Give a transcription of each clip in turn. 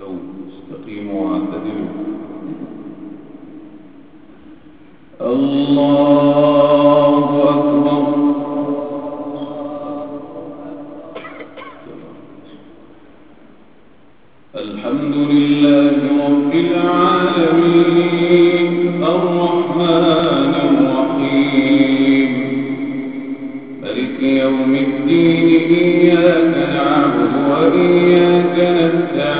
استووا استقيموا واعتدلوا. الله أكبر. الحمد لله رب العالمين. الرحمن الرحيم. ملك يوم الدين إياك نعبد وإياك نستعين.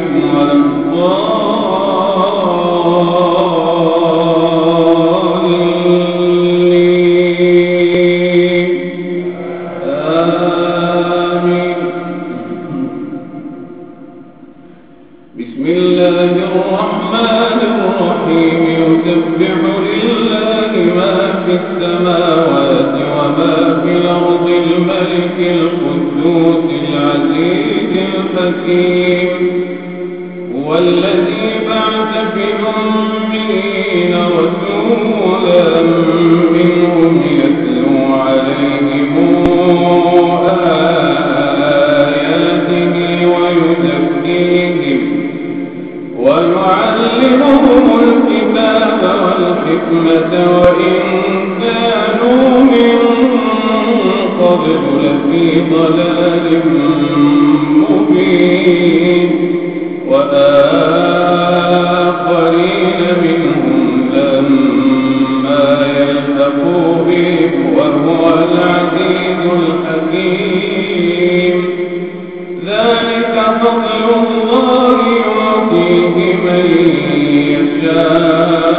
الملك القدوس العزيز الحكيم هو الذي بعث في الأمين رسولا منهم يتلو لفي ضلال مبين. وآخرين منهم لما يلحقوا بهم وهو العزيز الحكيم. ذلك فضل الله يعطيه من يشاء.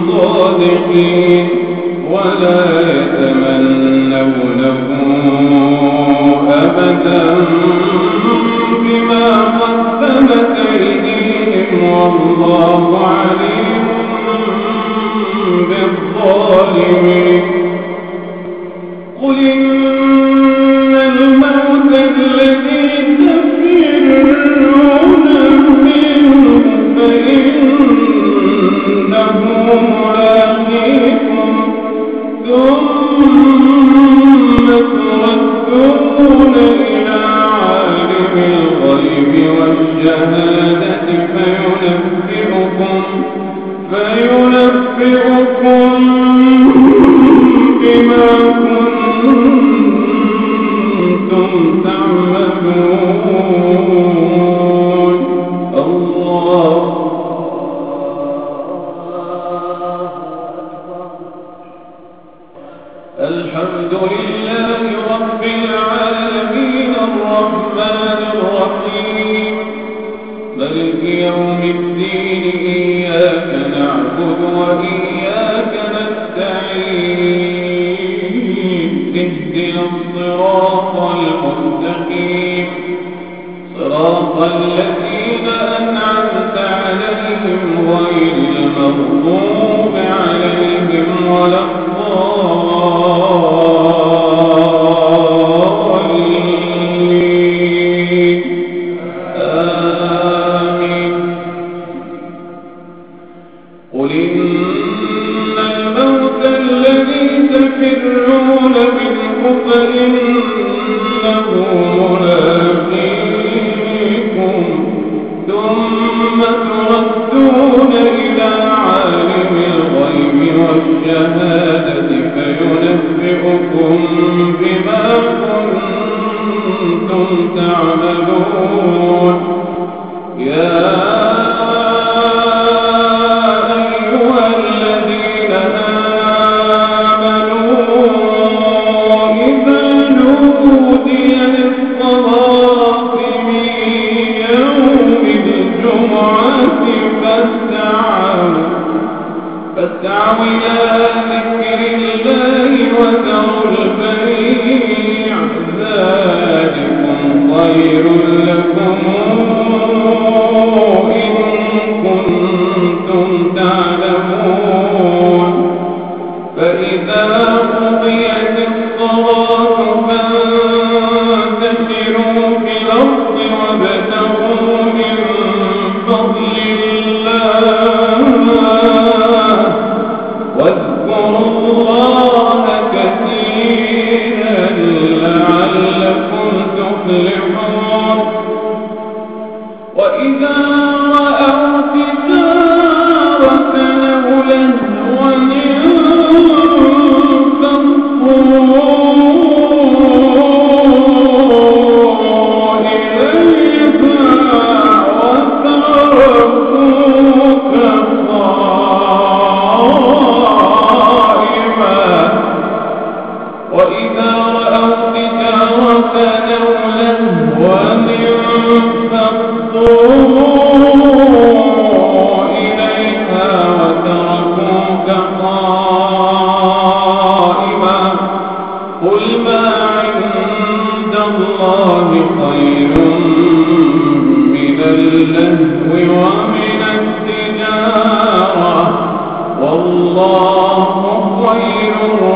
كنتم صادقين ولا يتمنونه أبدا بما قدمت أيديهم والله ملك يوم الدين إياك نعبد وإياك نستعين. الصراط صراط الذين أنعمت عليهم غير المغضوب عليهم ولا تعملون. يا الله خير